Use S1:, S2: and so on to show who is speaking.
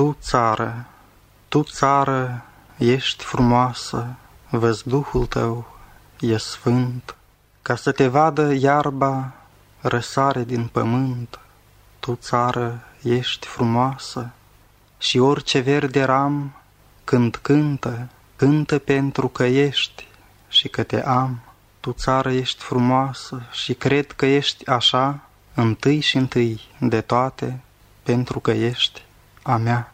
S1: Tu, țară, tu, țară, ești frumoasă, văzduhul tău e sfânt, ca să te vadă iarba răsare din pământ. Tu, țară, ești frumoasă și orice verde ram, când cântă, cântă pentru că ești și că te am. Tu, țară, ești frumoasă și cred că ești așa, întâi și întâi de toate, pentru că ești a mea.